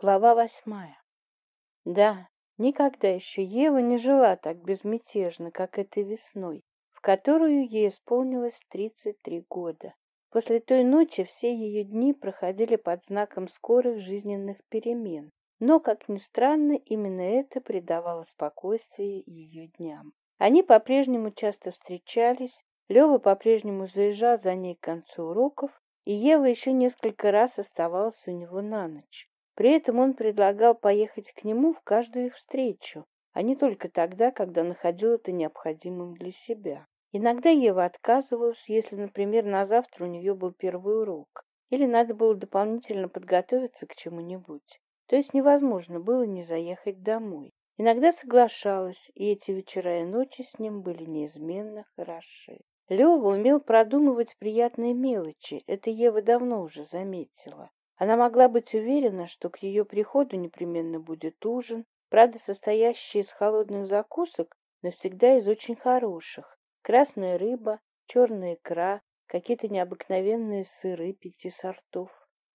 глава восьмая. Да, никогда еще Ева не жила так безмятежно, как этой весной, в которую ей исполнилось 33 года. После той ночи все ее дни проходили под знаком скорых жизненных перемен, но, как ни странно, именно это придавало спокойствие ее дням. Они по-прежнему часто встречались, Лева по-прежнему заезжал за ней к концу уроков, и Ева еще несколько раз оставалась у него на ночь. При этом он предлагал поехать к нему в каждую их встречу, а не только тогда, когда находил это необходимым для себя. Иногда Ева отказывалась, если, например, на завтра у нее был первый урок, или надо было дополнительно подготовиться к чему-нибудь. То есть невозможно было не заехать домой. Иногда соглашалась, и эти вечера и ночи с ним были неизменно хороши. Лева умел продумывать приятные мелочи, это Ева давно уже заметила. Она могла быть уверена, что к ее приходу непременно будет ужин, правда, состоящий из холодных закусок, но всегда из очень хороших. Красная рыба, черная икра, какие-то необыкновенные сыры пяти сортов.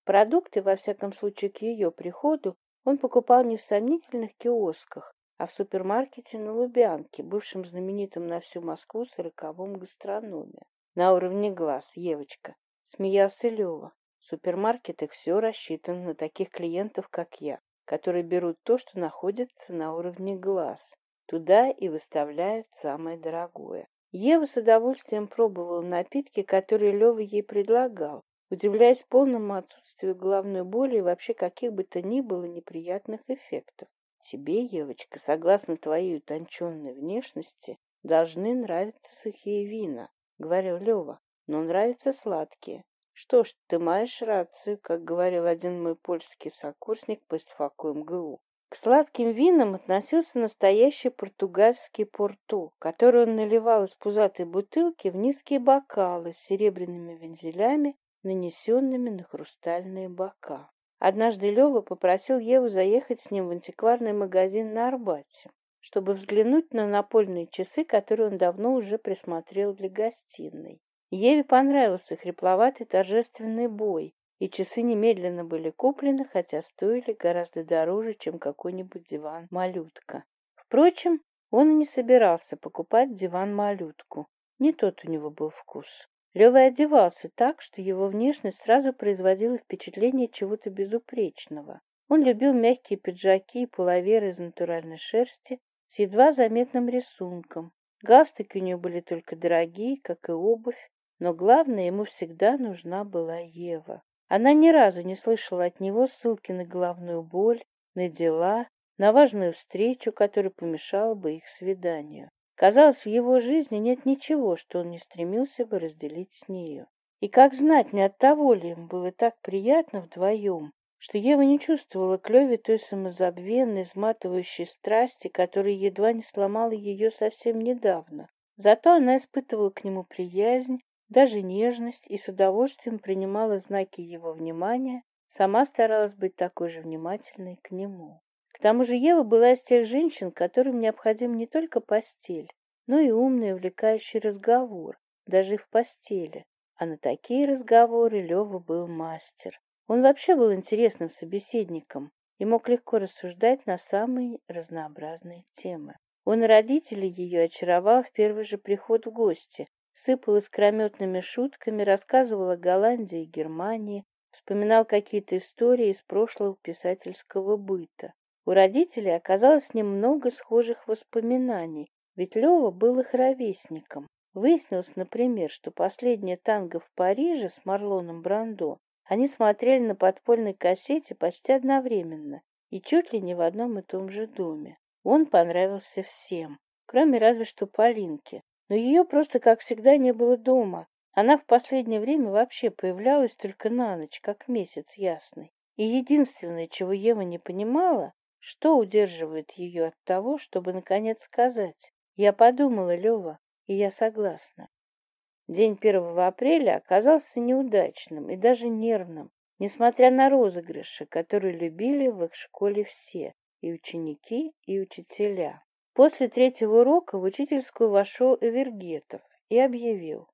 Продукты, во всяком случае, к ее приходу он покупал не в сомнительных киосках, а в супермаркете на Лубянке, бывшем знаменитом на всю Москву сороковом гастрономе. На уровне глаз, Евочка, смеялся Лева. Супермаркеты все рассчитаны на таких клиентов, как я, которые берут то, что находится на уровне глаз, туда и выставляют самое дорогое. Ева с удовольствием пробовала напитки, которые Лева ей предлагал, удивляясь полному отсутствию головной боли и вообще каких бы то ни было неприятных эффектов. Тебе, Евочка, согласно твоей утонченной внешности, должны нравиться сухие вина, — говорил Лева, — но нравятся сладкие. Что ж, ты маешь рацию, как говорил один мой польский сокурсник постфакуем ГУ. К сладким винам относился настоящий португальский порту, который он наливал из пузатой бутылки в низкие бокалы с серебряными вензелями, нанесенными на хрустальные бока. Однажды Лёва попросил Еву заехать с ним в антикварный магазин на Арбате, чтобы взглянуть на напольные часы, которые он давно уже присмотрел для гостиной. Еве понравился хрипловатый торжественный бой, и часы немедленно были куплены, хотя стоили гораздо дороже, чем какой-нибудь диван-малютка. Впрочем, он и не собирался покупать диван-малютку. Не тот у него был вкус. Лева одевался так, что его внешность сразу производила впечатление чего-то безупречного. Он любил мягкие пиджаки и пуловеры из натуральной шерсти с едва заметным рисунком. Галстуки у него были только дорогие, как и обувь, но главное ему всегда нужна была Ева. Она ни разу не слышала от него ссылки на главную боль, на дела, на важную встречу, которая помешала бы их свиданию. Казалось, в его жизни нет ничего, что он не стремился бы разделить с нею. И как знать, не от того ли им было так приятно вдвоем, что Ева не чувствовала к Леве той самозабвенной, изматывающей страсти, которая едва не сломала ее совсем недавно. Зато она испытывала к нему приязнь, даже нежность и с удовольствием принимала знаки его внимания, сама старалась быть такой же внимательной к нему. К тому же Ева была из тех женщин, которым необходим не только постель, но и умный и увлекающий разговор, даже и в постели. А на такие разговоры Лева был мастер. Он вообще был интересным собеседником и мог легко рассуждать на самые разнообразные темы. Он родителей ее очаровал в первый же приход в гости, сыпал искрометными шутками, рассказывал о Голландии и Германии, вспоминал какие-то истории из прошлого писательского быта. У родителей оказалось немного схожих воспоминаний, ведь Лева был их ровесником. Выяснилось, например, что последнее танго в Париже с Марлоном Брандо они смотрели на подпольной кассете почти одновременно и чуть ли не в одном и том же доме. Он понравился всем, кроме разве что Полинки но ее просто, как всегда, не было дома. Она в последнее время вообще появлялась только на ночь, как месяц ясный. И единственное, чего Ева не понимала, что удерживает ее от того, чтобы наконец сказать «Я подумала, Лева, и я согласна». День первого апреля оказался неудачным и даже нервным, несмотря на розыгрыши, которые любили в их школе все, и ученики, и учителя. После третьего урока в учительскую вошел Эвергетов и объявил.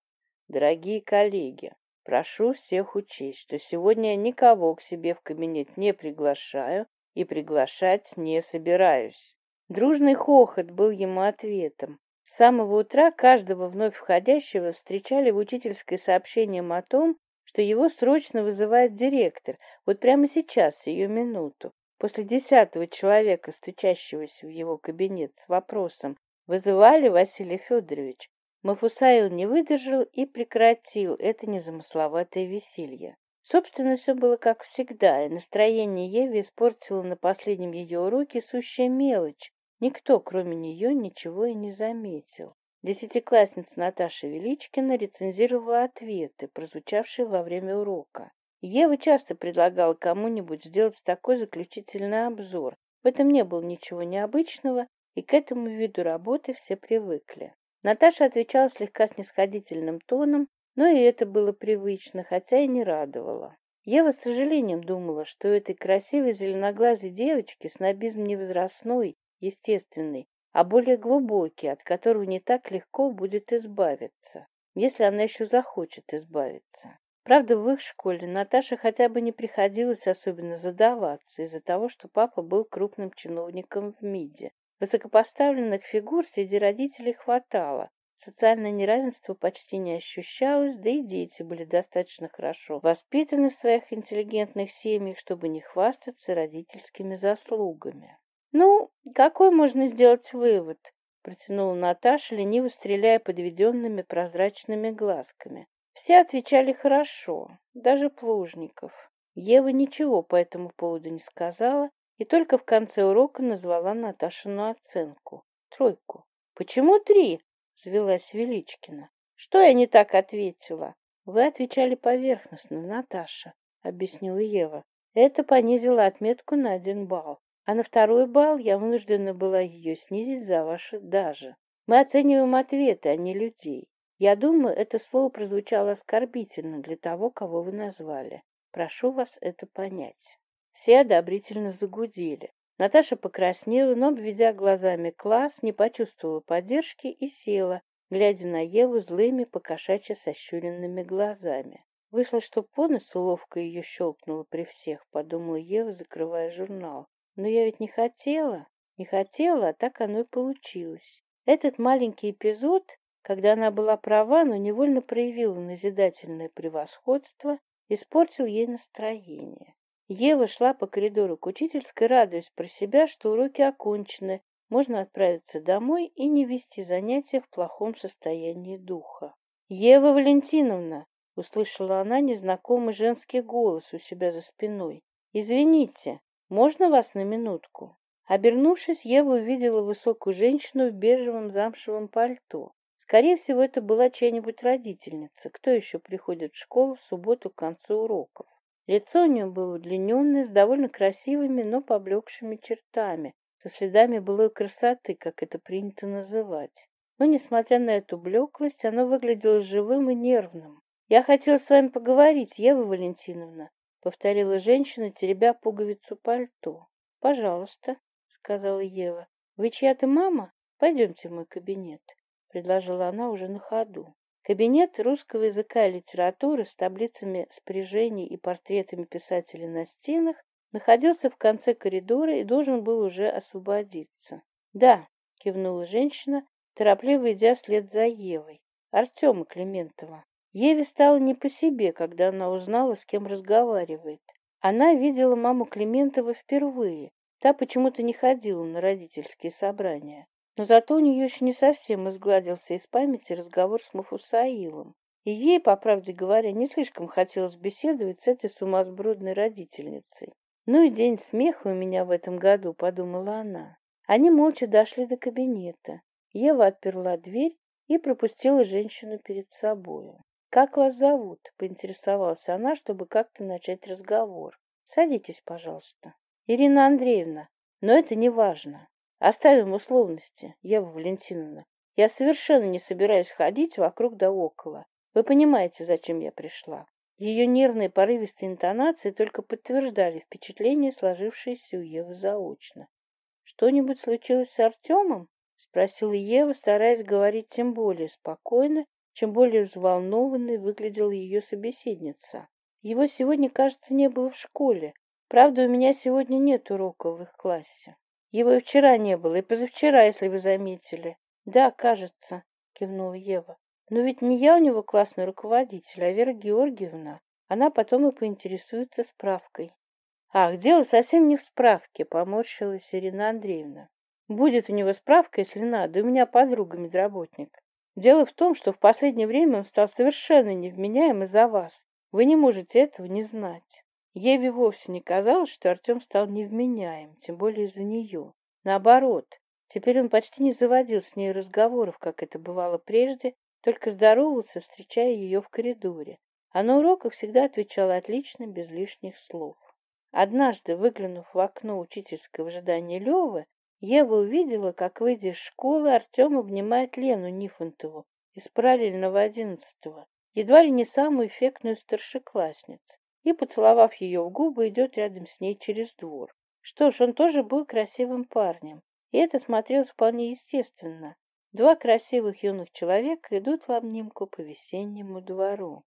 «Дорогие коллеги, прошу всех учесть, что сегодня я никого к себе в кабинет не приглашаю и приглашать не собираюсь». Дружный хохот был ему ответом. С самого утра каждого вновь входящего встречали в учительской сообщением о том, что его срочно вызывает директор, вот прямо сейчас, сию минуту. После десятого человека, стучащегося в его кабинет с вопросом «Вызывали Василий Федорович?» Мафусаил не выдержал и прекратил это незамысловатое веселье. Собственно, все было как всегда, и настроение Еве испортило на последнем ее уроке сущая мелочь. Никто, кроме нее, ничего и не заметил. Десятиклассница Наташа Величкина рецензировала ответы, прозвучавшие во время урока. Ева часто предлагала кому-нибудь сделать такой заключительный обзор. В этом не было ничего необычного, и к этому виду работы все привыкли. Наташа отвечала слегка снисходительным тоном, но и это было привычно, хотя и не радовало. Ева с сожалением думала, что у этой красивой зеленоглазой девочки снобизм не возрастной, естественный, а более глубокий, от которого не так легко будет избавиться, если она еще захочет избавиться. Правда, в их школе Наташе хотя бы не приходилось особенно задаваться из-за того, что папа был крупным чиновником в МИДе. Высокопоставленных фигур среди родителей хватало, социальное неравенство почти не ощущалось, да и дети были достаточно хорошо воспитаны в своих интеллигентных семьях, чтобы не хвастаться родительскими заслугами. «Ну, какой можно сделать вывод?» – протянула Наташа, лениво стреляя подведенными прозрачными глазками. Все отвечали хорошо, даже Плужников. Ева ничего по этому поводу не сказала и только в конце урока назвала Наташину оценку — тройку. «Почему три?» — взвелась Величкина. «Что я не так ответила?» «Вы отвечали поверхностно, Наташа», — объяснила Ева. «Это понизило отметку на один балл. А на второй балл я вынуждена была ее снизить за ваши «даже». Мы оцениваем ответы, а не людей. Я думаю, это слово прозвучало оскорбительно для того, кого вы назвали. Прошу вас это понять. Все одобрительно загудели. Наташа покраснела, но, обведя глазами класс, не почувствовала поддержки и села, глядя на Еву злыми, покошачьи сощуренными глазами. Вышло, что по носу ловко ее щелкнула при всех, подумала Ева, закрывая журнал. Но я ведь не хотела, не хотела, а так оно и получилось. Этот маленький эпизод когда она была права, но невольно проявила назидательное превосходство, испортил ей настроение. Ева шла по коридору к учительской, радуясь про себя, что уроки окончены, можно отправиться домой и не вести занятия в плохом состоянии духа. «Ева Валентиновна!» — услышала она незнакомый женский голос у себя за спиной. «Извините, можно вас на минутку?» Обернувшись, Ева увидела высокую женщину в бежевом замшевом пальто. Скорее всего, это была чья-нибудь родительница, кто еще приходит в школу в субботу к концу уроков. Лицо у нее было удлиненное, с довольно красивыми, но поблекшими чертами, со следами былой красоты, как это принято называть. Но, несмотря на эту блеклость, оно выглядело живым и нервным. «Я хотела с вами поговорить, Ева Валентиновна», — повторила женщина, теребя пуговицу пальто. «Пожалуйста», — сказала Ева. «Вы чья-то мама? Пойдемте в мой кабинет» предложила она уже на ходу. Кабинет русского языка и литературы с таблицами спряжений и портретами писателей на стенах находился в конце коридора и должен был уже освободиться. «Да», — кивнула женщина, торопливо идя вслед за Евой, Артема Климентова. Еве стало не по себе, когда она узнала, с кем разговаривает. Она видела маму Климентова впервые. Та почему-то не ходила на родительские собрания. Но зато у нее еще не совсем изгладился из памяти разговор с Мафусаилом. И ей, по правде говоря, не слишком хотелось беседовать с этой сумасбродной родительницей. «Ну и день смеха у меня в этом году», — подумала она. Они молча дошли до кабинета. Ева отперла дверь и пропустила женщину перед собою. «Как вас зовут?» — поинтересовалась она, чтобы как-то начать разговор. «Садитесь, пожалуйста». «Ирина Андреевна, но это не важно оставим условности. Ева валентиновна. Я совершенно не собираюсь ходить вокруг да около. Вы понимаете зачем я пришла? Ее нервные порывистые интонации только подтверждали впечатление сложившееся у евы заочно. Что нибудь случилось с артемом спросила ева стараясь говорить тем более спокойно чем более взволнованной выглядела ее собеседница. Его сегодня кажется не было в школе. Правда у меня сегодня нет уроков в их классе его и вчера не было, и позавчера, если вы заметили. Да, кажется, кивнула Ева. Но ведь не я у него классный руководитель, а Вера Георгиевна. Она потом и поинтересуется справкой. Ах, дело совсем не в справке, поморщилась Ирина Андреевна. Будет у него справка, если надо, у меня подруга медработник. Дело в том, что в последнее время он стал совершенно невменяем из-за вас. Вы не можете этого не знать. Еве вовсе не казалось, что Артем стал невменяем, тем более из-за нее. Наоборот, теперь он почти не заводил с ней разговоров, как это бывало прежде, только здоровался, встречая ее в коридоре. А на уроках всегда отвечала отлично, без лишних слов. Однажды, выглянув в окно учительского ожидания Левы, Ева увидела, как, выйдя из школы, Артем обнимает Лену Нифонтову из параллельного одиннадцатого, едва ли не самую эффектную старшеклассницу и, поцеловав ее в губы, идет рядом с ней через двор. Что ж, он тоже был красивым парнем, и это смотрелось вполне естественно. Два красивых юных человека идут в обнимку по весеннему двору.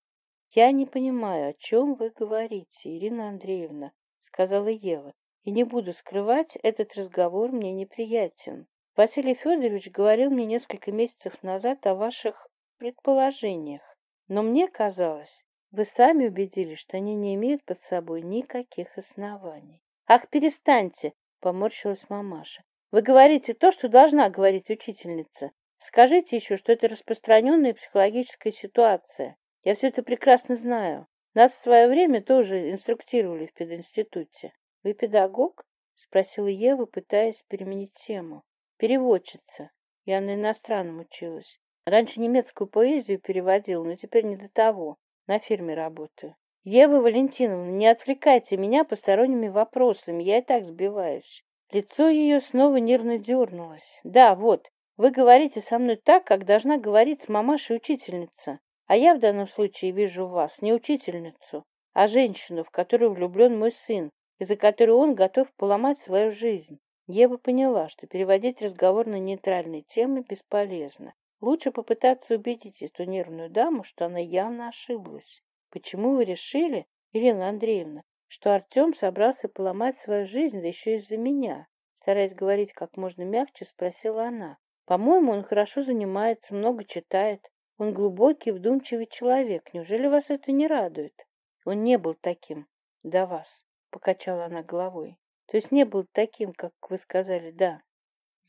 «Я не понимаю, о чем вы говорите, Ирина Андреевна», — сказала Ева. «И не буду скрывать, этот разговор мне неприятен. Василий Федорович говорил мне несколько месяцев назад о ваших предположениях, но мне казалось, вы сами убедились, что они не имеют под собой никаких оснований. Ах, перестаньте, поморщилась мамаша. Вы говорите то, что должна говорить учительница. Скажите еще, что это распространенная психологическая ситуация. Я все это прекрасно знаю. Нас в свое время тоже инструктировали в пединституте. Вы педагог? Спросила Ева, пытаясь переменить тему. Переводчица. Я на иностранном училась. Раньше немецкую поэзию переводила, но теперь не до того на фирме работаю. Ева Валентиновна, ну, не отвлекайте меня посторонними вопросами, я и так сбиваюсь. Лицо ее снова нервно дернулось. Да, вот, вы говорите со мной так, как должна говорить с мамашей учительница. А я в данном случае вижу вас не учительницу, а женщину, в которую влюблен мой сын, из-за которой он готов поломать свою жизнь. Ева поняла, что переводить разговор на нейтральные темы бесполезно. Лучше попытаться убедить эту нервную даму, что она явно ошиблась. Почему вы решили, Елена Андреевна, что Артем собрался поломать свою жизнь, да еще из-за меня? Стараясь говорить как можно мягче, спросила она. По-моему, он хорошо занимается, много читает. Он глубокий, вдумчивый человек. Неужели вас это не радует? Он не был таким до вас, покачала она головой. То есть не был таким, как вы сказали, да,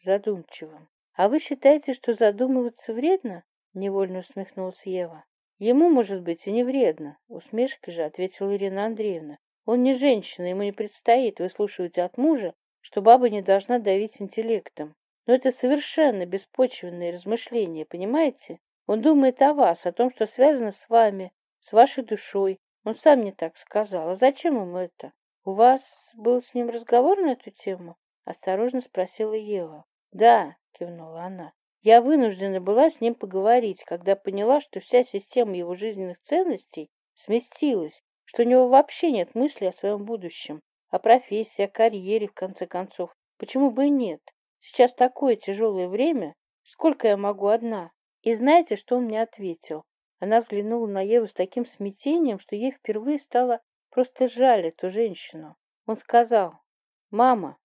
задумчивым. А вы считаете, что задумываться вредно? Невольно усмехнулась Ева. Ему, может быть, и не вредно. усмешкой же ответила Ирина Андреевна. Он не женщина, ему не предстоит выслушивать от мужа, что баба не должна давить интеллектом. Но это совершенно беспочвенное размышление, понимаете? Он думает о вас, о том, что связано с вами, с вашей душой. Он сам мне так сказал. А зачем ему это? У вас был с ним разговор на эту тему? Осторожно спросила Ева. Да, кивнула она. Я вынуждена была с ним поговорить, когда поняла, что вся система его жизненных ценностей сместилась, что у него вообще нет мысли о своем будущем, о профессии, о карьере, в конце концов. Почему бы и нет? Сейчас такое тяжелое время. Сколько я могу одна? И знаете, что он мне ответил? Она взглянула на Еву с таким смятением, что ей впервые стало просто жаль эту женщину. Он сказал, «Мама,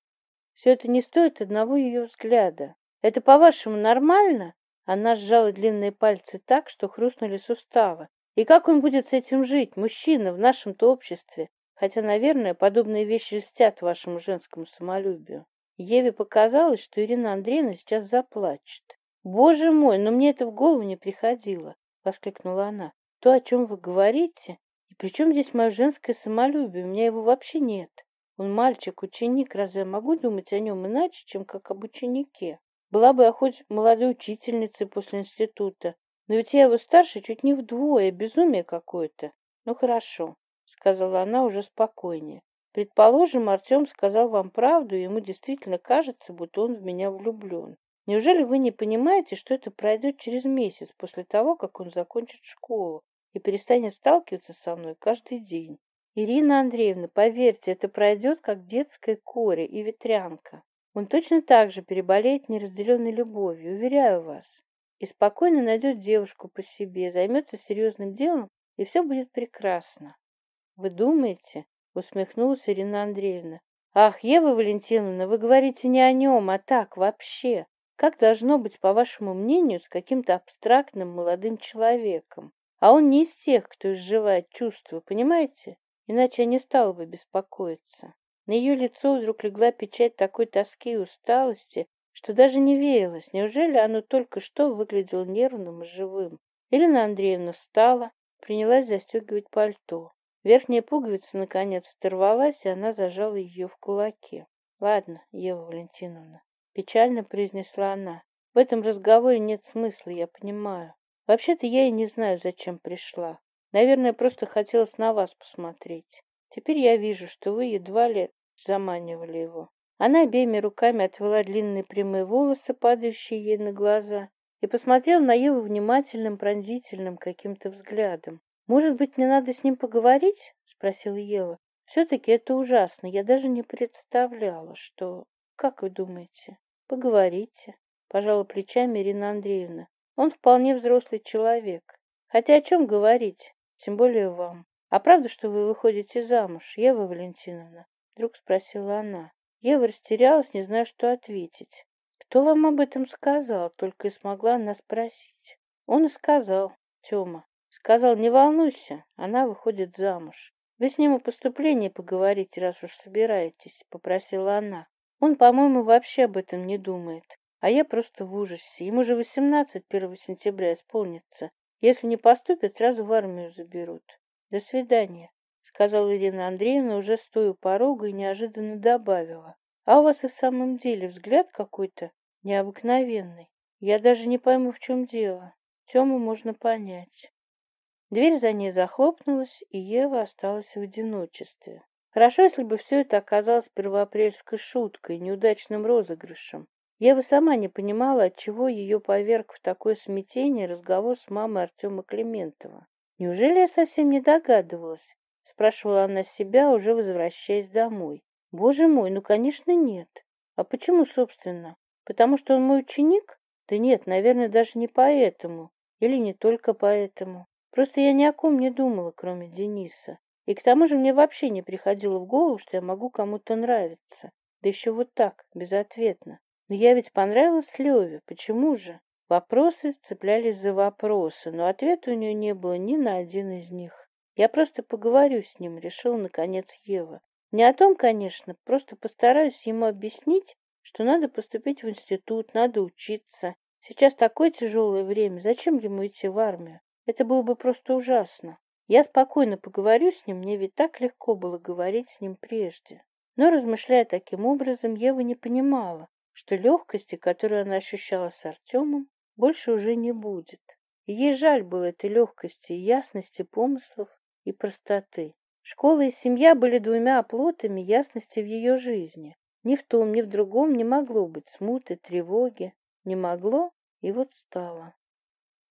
все это не стоит одного ее взгляда. Это, по-вашему, нормально? Она сжала длинные пальцы так, что хрустнули суставы. И как он будет с этим жить, мужчина, в нашем-то обществе? Хотя, наверное, подобные вещи льстят вашему женскому самолюбию. Еве показалось, что Ирина Андреевна сейчас заплачет. «Боже мой, но мне это в голову не приходило!» — воскликнула она. «То, о чем вы говорите? И при чем здесь мое женское самолюбие? У меня его вообще нет. Он мальчик, ученик, разве я могу думать о нем иначе, чем как об ученике?» была бы хоть молодой учительницей после института. Но ведь я его старше чуть не вдвое, безумие какое-то. Ну хорошо, сказала она уже спокойнее. Предположим, Артем сказал вам правду, и ему действительно кажется, будто он в меня влюблен. Неужели вы не понимаете, что это пройдет через месяц после того, как он закончит школу и перестанет сталкиваться со мной каждый день? Ирина Андреевна, поверьте, это пройдет как детская коря и ветрянка. Он точно так же переболеет неразделенной любовью, уверяю вас. И спокойно найдет девушку по себе, займется серьезным делом, и все будет прекрасно. Вы думаете? Усмехнулась Ирина Андреевна. Ах, Ева Валентиновна, вы говорите не о нем, а так вообще. Как должно быть, по вашему мнению, с каким-то абстрактным молодым человеком? А он не из тех, кто изживает чувства, понимаете? Иначе я не стала бы беспокоиться. На ее лицо вдруг легла печать такой тоски и усталости, что даже не верилось, неужели оно только что выглядело нервным и живым. Елена Андреевна встала, принялась застегивать пальто. Верхняя пуговица, наконец, оторвалась, и она зажала ее в кулаке. «Ладно, Ева Валентиновна», — печально произнесла она. «В этом разговоре нет смысла, я понимаю. Вообще-то я и не знаю, зачем пришла. Наверное, просто хотелось на вас посмотреть. Теперь я вижу, что вы едва ли заманивали его. Она обеими руками отвела длинные прямые волосы, падающие ей на глаза, и посмотрела на Еву внимательным, пронзительным каким-то взглядом. «Может быть, мне надо с ним поговорить?» — спросила Ева. «Все-таки это ужасно. Я даже не представляла, что... Как вы думаете? Поговорите?» — пожала плечами Ирина Андреевна. «Он вполне взрослый человек. Хотя о чем говорить? Тем более вам. А правда, что вы выходите замуж, Ева Валентиновна?» вдруг спросила она. Я растерялась, не зная, что ответить. «Кто вам об этом сказал?» — только и смогла она спросить. Он и сказал, Тёма. Сказал, не волнуйся, она выходит замуж. Вы с ним о поступлении поговорите, раз уж собираетесь, — попросила она. Он, по-моему, вообще об этом не думает. А я просто в ужасе. Ему же 18 1 сентября исполнится. Если не поступит, сразу в армию заберут. До свидания сказала Ирина Андреевна уже стоя у порога и неожиданно добавила. А у вас и в самом деле взгляд какой-то необыкновенный. Я даже не пойму, в чем дело. Тему можно понять. Дверь за ней захлопнулась, и Ева осталась в одиночестве. Хорошо, если бы все это оказалось первоапрельской шуткой, неудачным розыгрышем. Ева сама не понимала, отчего ее поверг в такое смятение разговор с мамой Артема Климентова. Неужели я совсем не догадывалась, спрашивала она себя уже возвращаясь домой. Боже мой ну конечно нет. А почему собственно? Потому что он мой ученик? Да нет наверное даже не поэтому. Или не только поэтому. Просто я ни о ком не думала кроме дениса. И к тому же мне вообще не приходило в голову что я могу кому то нравиться. Да еще вот так безответно. Но я ведь понравилась леве почему же? Вопросы цеплялись за вопросы, но ответа у нее не было ни на один из них. Я просто поговорю с ним, решил, наконец, Ева. Не о том, конечно, просто постараюсь ему объяснить, что надо поступить в институт, надо учиться. Сейчас такое тяжелое время, зачем ему идти в армию? Это было бы просто ужасно. Я спокойно поговорю с ним, мне ведь так легко было говорить с ним прежде. Но, размышляя таким образом, Ева не понимала, что легкости, которую она ощущала с Артемом, больше уже не будет. И ей жаль было этой легкости и ясности помыслов, и простоты. Школа и семья были двумя оплотами ясности в ее жизни. Ни в том, ни в другом не могло быть смуты, тревоги. Не могло, и вот стало.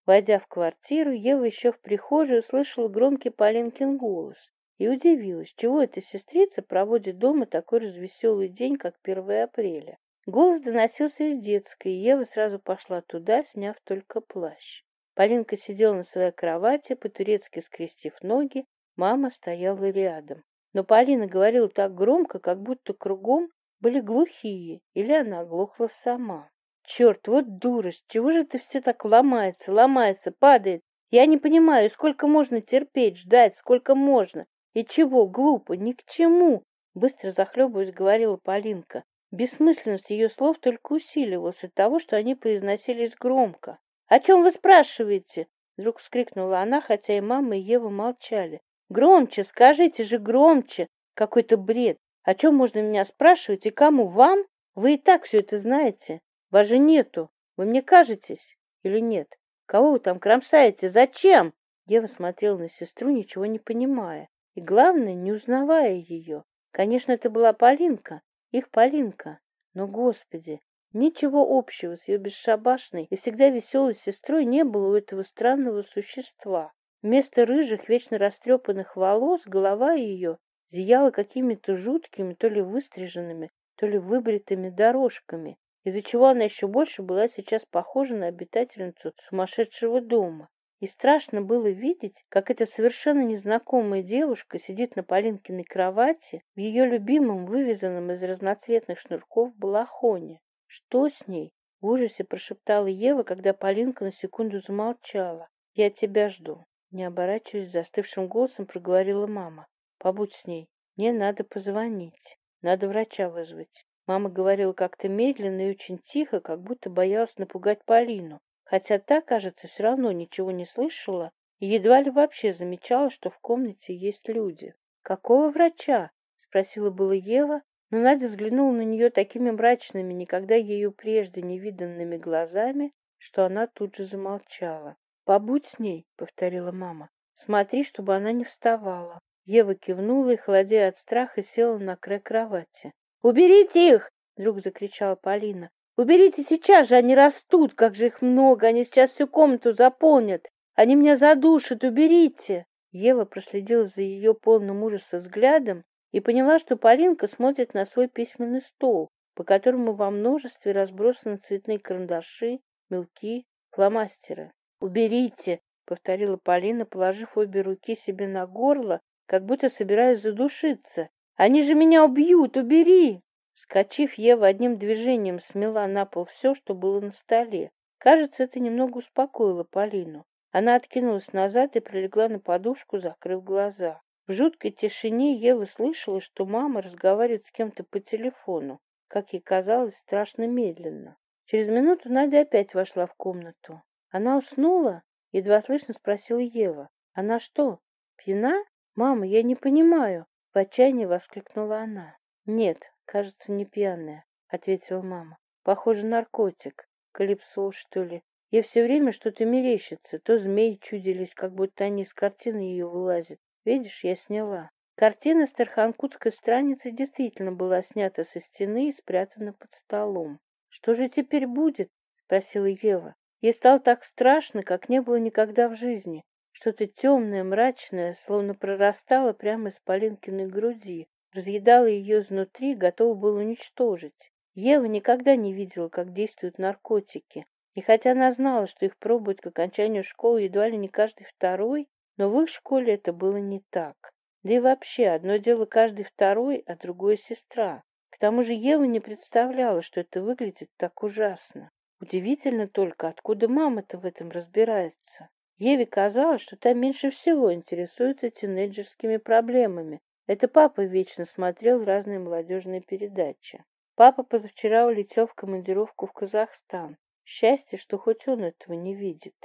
Войдя в квартиру, Ева еще в прихожей услышала громкий Полинкин голос и удивилась, чего эта сестрица проводит дома такой развеселый день, как 1 апреля. Голос доносился из детской, и Ева сразу пошла туда, сняв только плащ. Полинка сидела на своей кровати, по-турецки скрестив ноги, мама стояла рядом. Но Полина говорила так громко, как будто кругом были глухие, или она оглохла сама. «Черт, вот дурость! Чего же ты все так ломается, ломается, падает? Я не понимаю, сколько можно терпеть, ждать, сколько можно? И чего, глупо, ни к чему!» Быстро захлебываясь, говорила Полинка. Бессмысленность ее слов только усиливалась от того, что они произносились громко о чем вы спрашиваете? Вдруг вскрикнула она хотя и мама и ева молчали. Громче скажите же громче. Какой то бред. О чем можно меня спрашивать и кому? Вам? Вы и так все это знаете. Вас же нету. Вы мне кажетесь или нет? Кого вы там кромсаете? Зачем? Ева смотрела на сестру ничего не понимая. И главное не узнавая ее конечно это была полинка. Их полинка. Но господи Ничего общего с ее бесшабашной и всегда веселой сестрой не было у этого странного существа. Вместо рыжих, вечно растрепанных волос голова ее зияла какими-то жуткими, то ли выстриженными, то ли выбритыми дорожками, из-за чего она еще больше была сейчас похожа на обитательницу сумасшедшего дома. И страшно было видеть, как эта совершенно незнакомая девушка сидит на Полинкиной кровати в ее любимом, вывязанном из разноцветных шнурков балахоне. Что с ней? В ужасе прошептала Ева, когда Полинка на секунду замолчала. Я тебя жду. Не оборачиваясь, застывшим голосом проговорила мама. Побудь с ней. Мне надо позвонить. Надо врача вызвать. Мама говорила как-то медленно и очень тихо, как будто боялась напугать Полину. Хотя та, кажется, все равно ничего не слышала и едва ли вообще замечала, что в комнате есть люди. «Какого врача?» — спросила была Ева, но надя взглянула на ну, нее такими мрачными никогда ею прежде не виданными глазами что она тут же замолчала. Побудь с ней повторила мама. Смотри чтобы она не вставала ева кивнула и холодея от страха села на край кровати. Уберите их вдруг закричала полина. Уберите сейчас же они растут! Как же их много! Они сейчас всю комнату заполнят! Они меня задушат! Уберите! Ева проследила за ее полным ужаса взглядом и поняла, что Полинка смотрит на свой письменный стол, по которому во множестве разбросаны цветные карандаши, мелки, фломастеры. «Уберите!» — повторила Полина, положив обе руки себе на горло, как будто собираясь задушиться. «Они же меня убьют! Убери!» Вскочив, Ева одним движением смела на пол все, что было на столе. Кажется, это немного успокоило Полину. Она откинулась назад и прилегла на подушку, закрыв глаза. В жуткой тишине Ева слышала, что мама разговаривает с кем-то по телефону, как ей казалось, страшно медленно. Через минуту Надя опять вошла в комнату. «Она уснула?» — едва слышно спросила Ева. «Она что, пьяна? Мама, я не понимаю!» — в отчаянии воскликнула она. «Нет, кажется, не пьяная», — ответила мама. «Похоже, наркотик. Калипсол, что ли. Ей все время что-то мерещится. То змеи чудились, как будто они из картины ее вылазят, Видишь, я сняла. Картина с Тарханкутской страницы действительно была снята со стены и спрятана под столом. «Что же теперь будет?» — спросила Ева. Ей стало так страшно, как не было никогда в жизни. Что-то темное, мрачное, словно прорастало прямо из Полинкиной груди, разъедало ее изнутри, готово было уничтожить. Ева никогда не видела, как действуют наркотики. И хотя она знала, что их пробуют к окончанию школы едва ли не каждый второй, но в их школе это было не так. Да и вообще, одно дело каждый второй, а другое сестра. К тому же Ева не представляла, что это выглядит так ужасно. Удивительно только, откуда мама-то в этом разбирается. Еве казалось, что там меньше всего интересуются тинейджерскими проблемами. Это папа вечно смотрел разные молодежные передачи. Папа позавчера улетел в командировку в Казахстан. Счастье, что хоть он этого не видит.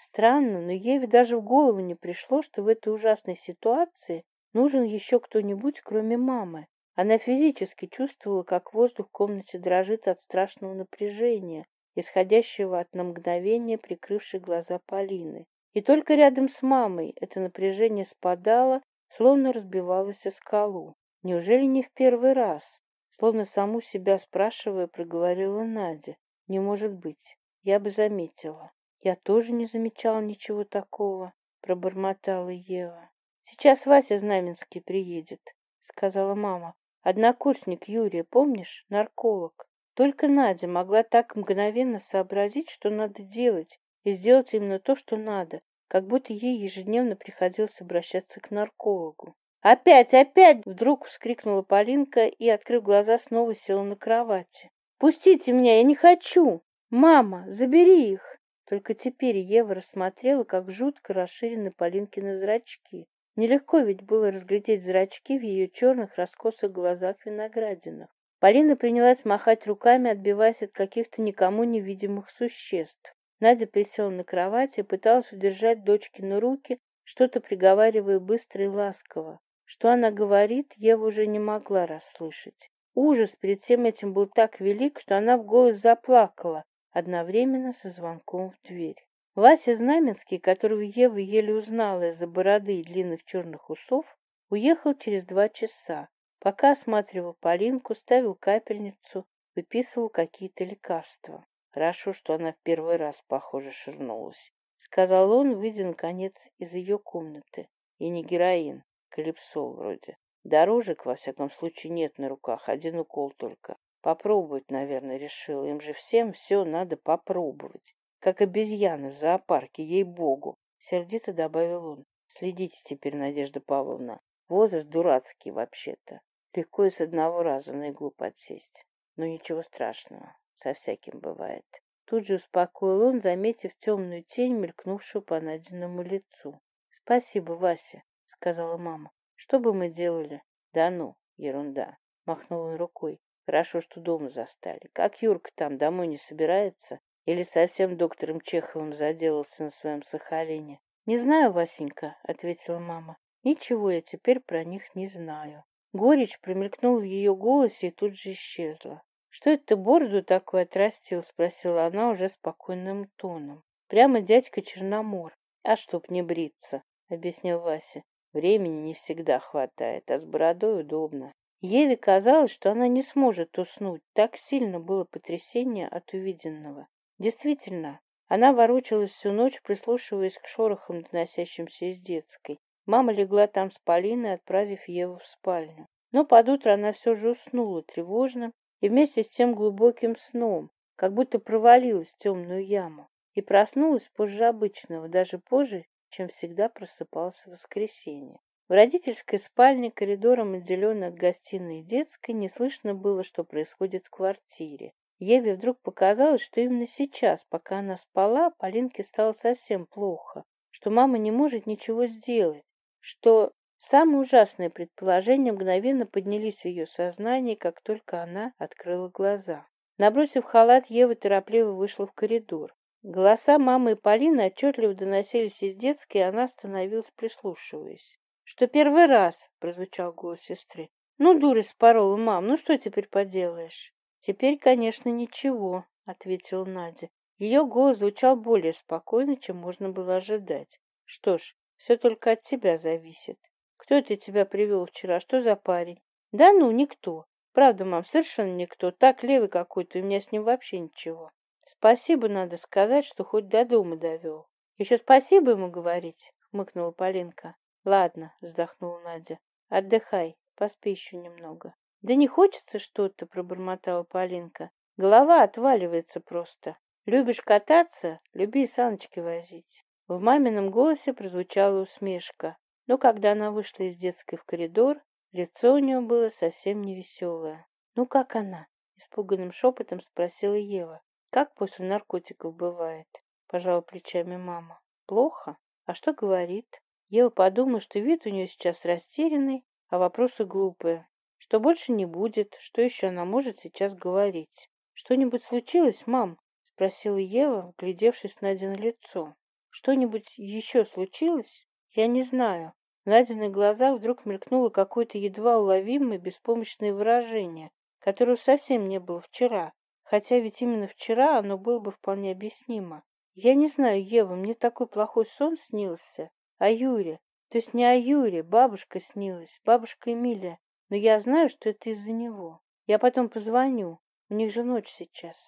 Странно, но ей даже в голову не пришло, что в этой ужасной ситуации нужен еще кто-нибудь, кроме мамы. Она физически чувствовала, как воздух в комнате дрожит от страшного напряжения, исходящего от на мгновение прикрывшей глаза Полины. И только рядом с мамой это напряжение спадало, словно разбивалось о скалу. Неужели не в первый раз? Словно саму себя спрашивая, проговорила Надя. Не может быть. Я бы заметила. Я тоже не замечал ничего такого, пробормотала Ева. Сейчас Вася Знаменский приедет, сказала мама. Однокурсник Юрия, помнишь, нарколог? Только Надя могла так мгновенно сообразить, что надо делать, и сделать именно то, что надо, как будто ей ежедневно приходилось обращаться к наркологу. «Опять, опять!» — вдруг вскрикнула Полинка и, открыв глаза, снова села на кровати. «Пустите меня, я не хочу! Мама, забери их!» Только теперь Ева рассмотрела, как жутко расширены Полинкины зрачки. Нелегко ведь было разглядеть зрачки в ее черных раскосых глазах виноградинах. Полина принялась махать руками, отбиваясь от каких-то никому невидимых существ. Надя присела на кровати и пыталась удержать дочкины руки, что-то приговаривая быстро и ласково. Что она говорит, Ева уже не могла расслышать. Ужас перед всем этим был так велик, что она в голос заплакала, одновременно со звонком в дверь. Вася Знаменский, которого Ева еле узнала из-за бороды и длинных черных усов, уехал через два часа, пока осматривал Полинку, ставил капельницу, выписывал какие-то лекарства. Хорошо, что она в первый раз, похоже, ширнулась. Сказал он, выйдя, наконец, из ее комнаты. И не героин, калипсол вроде. Дорожек, во всяком случае, нет на руках, один укол только. Попробовать, наверное, решил. Им же всем все надо попробовать. Как обезьяны в зоопарке, ей-богу. Сердито добавил он. Следите теперь, Надежда Павловна. Возраст дурацкий вообще-то. Легко и с одного раза на иглу подсесть. Но ничего страшного. Со всяким бывает. Тут же успокоил он, заметив темную тень, мелькнувшую по найденному лицу. «Спасибо, Вася», — сказала мама. «Что бы мы делали?» «Да ну, ерунда», — махнул он рукой. Хорошо, что дома застали. Как Юрка там, домой не собирается? Или совсем доктором Чеховым заделался на своем Сахалине? Не знаю, Васенька, — ответила мама. Ничего я теперь про них не знаю. Горечь промелькнула в ее голосе и тут же исчезла. «Что это ты бороду такую отрастил?» — спросила она уже спокойным тоном. «Прямо дядька Черномор. А чтоб не бриться», — объяснил Вася. «Времени не всегда хватает, а с бородой удобно». Еве казалось, что она не сможет уснуть. Так сильно было потрясение от увиденного. Действительно, она ворочалась всю ночь, прислушиваясь к шорохам, доносящимся из детской. Мама легла там с Полиной, отправив Еву в спальню. Но под утро она все же уснула тревожно и вместе с тем глубоким сном, как будто провалилась в темную яму, и проснулась позже обычного, даже позже, чем всегда просыпался в воскресенье. В родительской спальне коридором отделена от гостиной и детской, не слышно было, что происходит в квартире. Еве вдруг показалось, что именно сейчас, пока она спала, Полинке стало совсем плохо, что мама не может ничего сделать, что самые ужасные предположения мгновенно поднялись в ее сознании, как только она открыла глаза. Набросив халат, Ева торопливо вышла в коридор. Голоса мамы и Полины отчетливо доносились из детской, и она остановилась, прислушиваясь что первый раз прозвучал голос сестры ну дура спорола мам ну что теперь поделаешь теперь конечно ничего ответила надя. Ее голос звучал более спокойно чем можно было ожидать что ж все только от тебя зависит. Кто это тебя привел вчера? Что за парень да ну никто. Правда мам совершенно никто. Так левый какой то у меня с ним вообще ничего. Спасибо надо сказать что хоть до дома довел еще спасибо ему говорить мыкнула полинка. Ладно, вздохнула Надя. Отдыхай, поспи еще немного. Да не хочется что-то, пробормотала Полинка. Голова отваливается просто. Любишь кататься? Люби саночки возить. В мамином голосе прозвучала усмешка. Но когда она вышла из детской в коридор, лицо у нее было совсем невеселое. «Ну как она?» — испуганным шепотом спросила Ева. «Как после наркотиков бывает?» — пожала плечами мама. «Плохо? А что говорит?» Ева подумала, что вид у нее сейчас растерянный, а вопросы глупые. Что больше не будет, что еще она может сейчас говорить. «Что-нибудь случилось, мам?» — спросила Ева, глядевшись на Надя лицо. «Что-нибудь еще случилось? Я не знаю». В Надиных глазах вдруг мелькнуло какое-то едва уловимое беспомощное выражение, которого совсем не было вчера, хотя ведь именно вчера оно было бы вполне объяснимо. «Я не знаю, Ева, мне такой плохой сон снился. А Аюля, то есть не Аюля, бабушка снилась, бабушка Эмилия. Но я знаю, что это из-за него. Я потом позвоню, у них же ночь сейчас.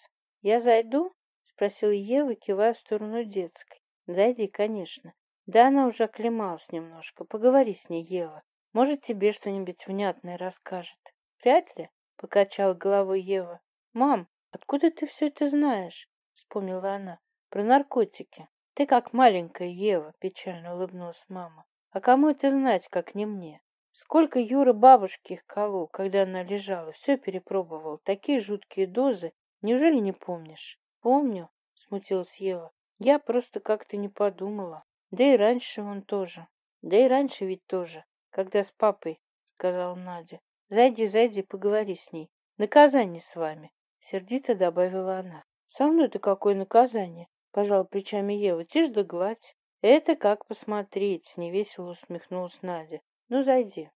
Я зайду? Спросила Ева, кивая в сторону детской. Зайди, конечно. Да она уже оклемалась немножко. Поговори с ней, Ева. Может, тебе что-нибудь внятное расскажет. Вряд ли, покачала головой Ева. Мам, откуда ты все это знаешь? Вспомнила она. Про наркотики ты как маленькая ева печально улыбнулась мама а кому это знать как не мне? Сколько юра бабушки их колол когда она лежала все перепробовал. Такие жуткие дозы. Неужели не помнишь помню смутилась ева я просто как то не подумала. Да и раньше он тоже. Да и раньше ведь тоже когда с папой сказал надя зайди зайди поговори с ней. Наказание с вами сердито добавила она со мной то какое наказание? пожал плечами Ева. «Тишь да гладь. Это как посмотреть!» — невесело усмехнулась Надя. «Ну, зайди».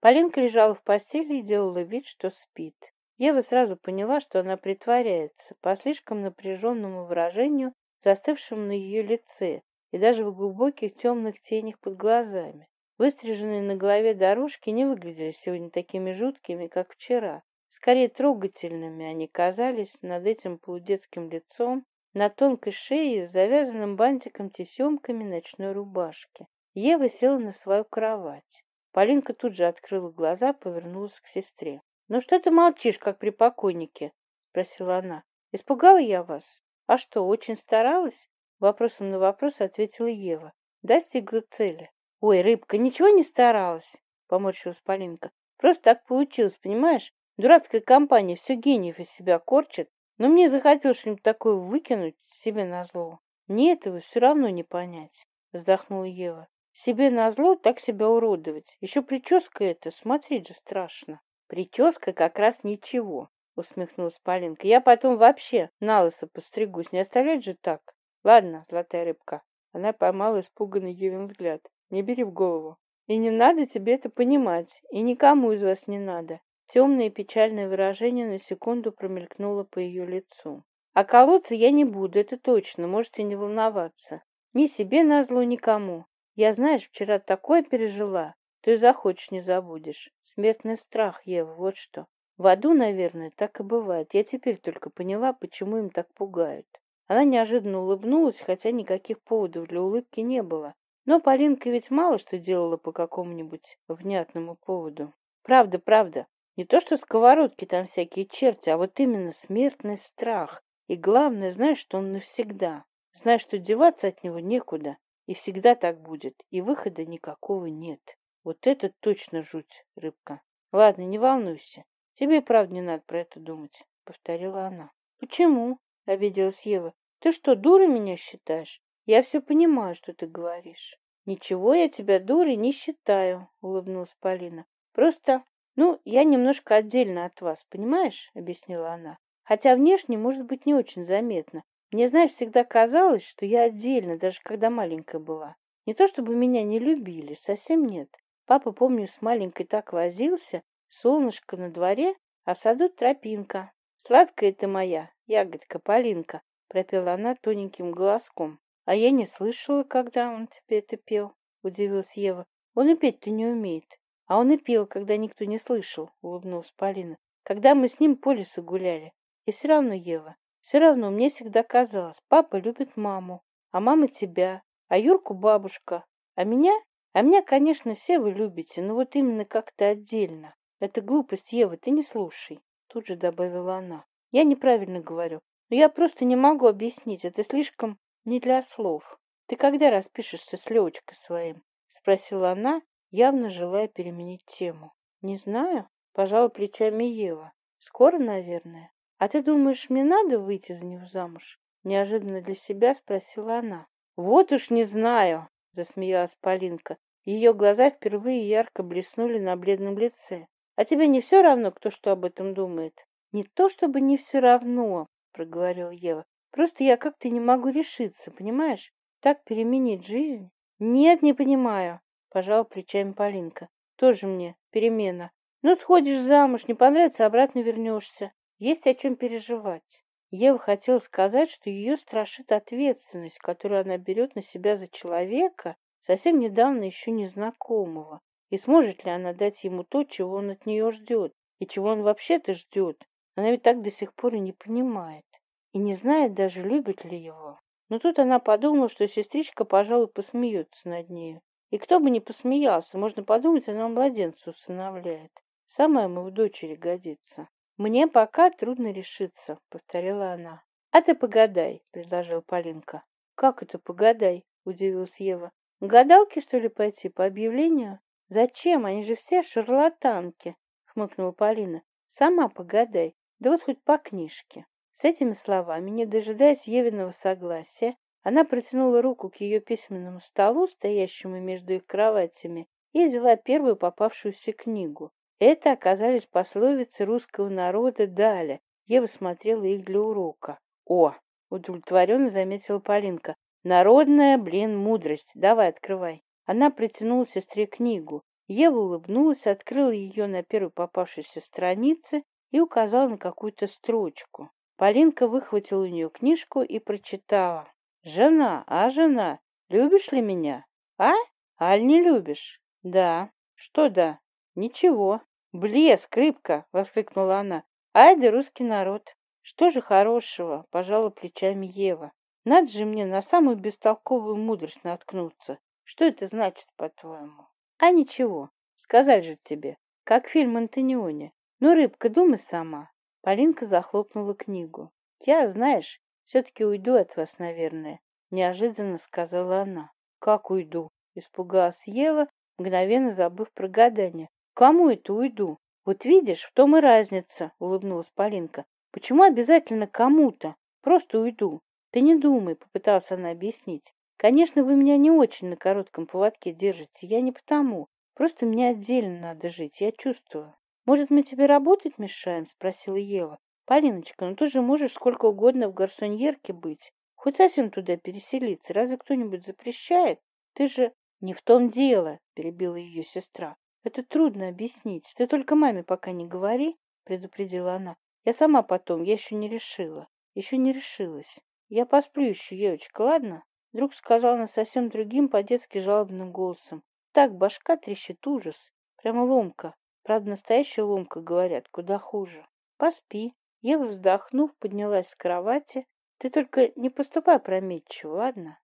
Полинка лежала в постели и делала вид, что спит. Ева сразу поняла, что она притворяется по слишком напряженному выражению, застывшему на ее лице и даже в глубоких темных тенях под глазами. Выстриженные на голове дорожки не выглядели сегодня такими жуткими, как вчера. Скорее трогательными они казались над этим полудетским лицом, на тонкой шее, завязанным бантиком тесемками ночной рубашки. Ева села на свою кровать. Полинка тут же открыла глаза, повернулась к сестре. «Ну что ты молчишь, как при покойнике?» — спросила она. «Испугала я вас? А что, очень старалась?» Вопросом на вопрос ответила Ева. «Достигла цели». «Ой, рыбка, ничего не старалась?» — поморщилась Полинка. «Просто так получилось, понимаешь? Дурацкая компания все гениев из себя корчит, но мне захотелось что-нибудь такое выкинуть себе на зло. Мне этого все равно не понять, вздохнула Ева. Себе на зло так себя уродовать. Еще прическа эта, смотреть же страшно. Прическа как раз ничего, усмехнулась Полинка. Я потом вообще на лысо постригусь, не оставлять же так. Ладно, золотая рыбка. Она поймала испуганный Евин взгляд. Не бери в голову. И не надо тебе это понимать, и никому из вас не надо. Темное и печальное выражение на секунду промелькнуло по ее лицу. «А колоться я не буду, это точно, можете не волноваться. Ни себе назло, никому. Я, знаешь, вчера такое пережила, ты захочешь, не забудешь. Смертный страх, Ева, вот что. В аду, наверное, так и бывает. Я теперь только поняла, почему им так пугают. Она неожиданно улыбнулась, хотя никаких поводов для улыбки не было. Но Полинка ведь мало что делала по какому-нибудь внятному поводу. Правда, правда, не то что сковородки там всякие черти, а вот именно смертный страх. И главное, знаешь, что он навсегда. Знаешь, что деваться от него некуда. И всегда так будет. И выхода никакого нет. Вот это точно жуть, рыбка. Ладно, не волнуйся. Тебе и правда не надо про это думать, — повторила она. Почему? — обиделась Ева. Ты что, дура меня считаешь? Я все понимаю, что ты говоришь. Ничего я тебя дурой не считаю, — улыбнулась Полина. Просто ну я немножко отдельно от вас понимаешь объяснила она. Хотя внешне может быть не очень заметно. Мне знаешь всегда казалось что я отдельно даже когда маленькая была. Не то чтобы меня не любили совсем нет. Папа помню с маленькой так возился солнышко на дворе а в саду тропинка. Сладкая ты моя ягодка полинка пропела она тоненьким голоском. А я не слышала когда он тебе это пел удивилась ева. Он и петь-то не умеет а он и пил, когда никто не слышал, — улыбнулась Полина. Когда мы с ним по лесу гуляли. И все равно Ева, все равно мне всегда казалось, папа любит маму, а мама тебя, а Юрку бабушка, а меня? А меня, конечно, все вы любите, но вот именно как-то отдельно. Это глупость, Ева, ты не слушай, — тут же добавила она. Я неправильно говорю, но я просто не могу объяснить, это слишком не для слов. Ты когда распишешься с Левочкой своим? — спросила она, явно желая переменить тему. «Не знаю. Пожалуй, плечами Ева. Скоро, наверное. А ты думаешь, мне надо выйти за него замуж?» Неожиданно для себя спросила она. «Вот уж не знаю!» — засмеялась Полинка. Ее глаза впервые ярко блеснули на бледном лице. «А тебе не все равно, кто что об этом думает?» «Не то чтобы не все равно», — проговорил Ева. «Просто я как-то не могу решиться, понимаешь? Так переменить жизнь?» «Нет, не понимаю», пожал плечами Полинка. Тоже мне перемена. Ну, сходишь замуж, не понравится, обратно вернешься. Есть о чем переживать. Ева хотела сказать, что ее страшит ответственность, которую она берет на себя за человека, совсем недавно еще незнакомого. И сможет ли она дать ему то, чего он от нее ждет, и чего он вообще-то ждет? Она ведь так до сих пор и не понимает. И не знает даже, любит ли его. Но тут она подумала, что сестричка, пожалуй, посмеется над нею. И кто бы не посмеялся, можно подумать, она младенцу усыновляет. Самая ему в дочери годится. Мне пока трудно решиться, повторила она. А ты погадай, предложил Полинка. Как это погадай? удивилась Ева. Гадалки, что ли, пойти по объявлению? Зачем? Они же все шарлатанки, хмыкнула Полина. Сама погадай, да вот хоть по книжке. С этими словами, не дожидаясь Евиного согласия, она протянула руку к ее письменному столу, стоящему между их кроватями, и взяла первую попавшуюся книгу. Это оказались пословицы русского народа «Даля». Ева смотрела их для урока. «О!» — удовлетворенно заметила Полинка. «Народная, блин, мудрость. Давай, открывай». Она протянула сестре книгу. Ева улыбнулась, открыла ее на первой попавшейся странице и указала на какую-то строчку. Полинка выхватила у нее книжку и прочитала. Жена, а жена, любишь ли меня? А? Аль не любишь? Да. Что да? Ничего. Блеск, рыбка, воскликнула она. Ай да русский народ. Что же хорошего, пожала плечами Ева. Надо же мне на самую бестолковую мудрость наткнуться. Что это значит, по-твоему? А ничего, сказали же тебе, как фильм Антониони. Ну, рыбка, думай сама. Полинка захлопнула книгу. Я, знаешь, все-таки уйду от вас, наверное», — неожиданно сказала она. «Как уйду?» — испугалась Ева, мгновенно забыв про гадание. «Кому это уйду?» «Вот видишь, в том и разница», — улыбнулась Полинка. «Почему обязательно кому-то? Просто уйду». «Ты не думай», — попыталась она объяснить. «Конечно, вы меня не очень на коротком поводке держите. Я не потому. Просто мне отдельно надо жить, я чувствую». «Может, мы тебе работать мешаем?» — спросила Ева. Полиночка, ну ты же можешь сколько угодно в гарсоньерке быть. Хоть совсем туда переселиться. Разве кто-нибудь запрещает? Ты же не в том дело, перебила ее сестра. Это трудно объяснить. Ты только маме пока не говори, предупредила она. Я сама потом, я еще не решила. Еще не решилась. Я посплю еще, девочка, ладно? Друг сказал она совсем другим, по-детски жалобным голосом. Так, башка трещит ужас. Прямо ломка. Правда, настоящая ломка, говорят, куда хуже. Поспи, Ева, вздохнув, поднялась с кровати. «Ты только не поступай прометчиво, ладно?»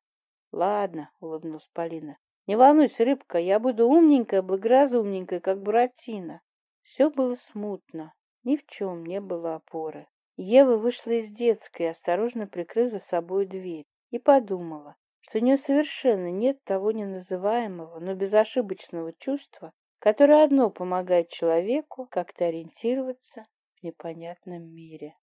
«Ладно», — улыбнулась Полина. «Не волнуйся, рыбка, я буду умненькая, благоразумненькая, как Буратино». Все было смутно, ни в чем не было опоры. Ева вышла из детской, осторожно прикрыв за собой дверь, и подумала, что у нее совершенно нет того неназываемого, но безошибочного чувства, которое одно помогает человеку как-то ориентироваться непонятном мире